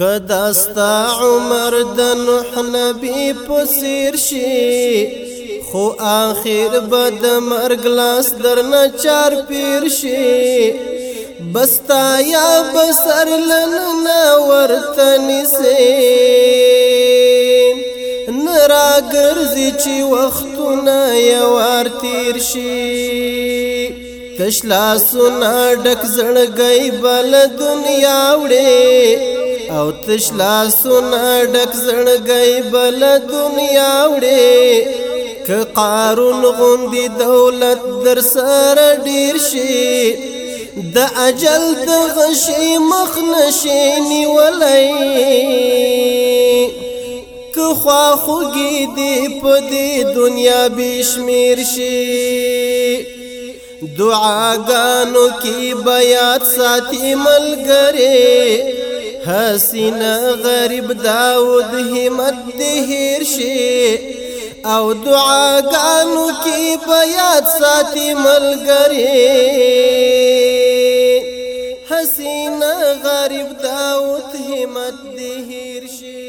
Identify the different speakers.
Speaker 1: کداستا عمر د نوح نبی پسیر شي خو آخر بد مرګ لاس درنه چار پیر شي بستا یا بسر لنن ورتنی سي نرا ګرځي چې وختونه یوار تیر شي کشلا سنا ډک زړګي بل دنیا وړي او تشلا سونه ډک زړګي بل دنیا وړي ک قارون غوندي دولت در سره ډیر شي د اجل د غشي مخ نشي نیولای ک خوا خوږي دی په دې دنیا بشمیر شي دعاګانو کې بیات ساتي ملګری حسین غریب داود همت دې هیر شي او دعاګانو کې بیات ساتي ملګری حسین غریب داوت همت دې هیر شي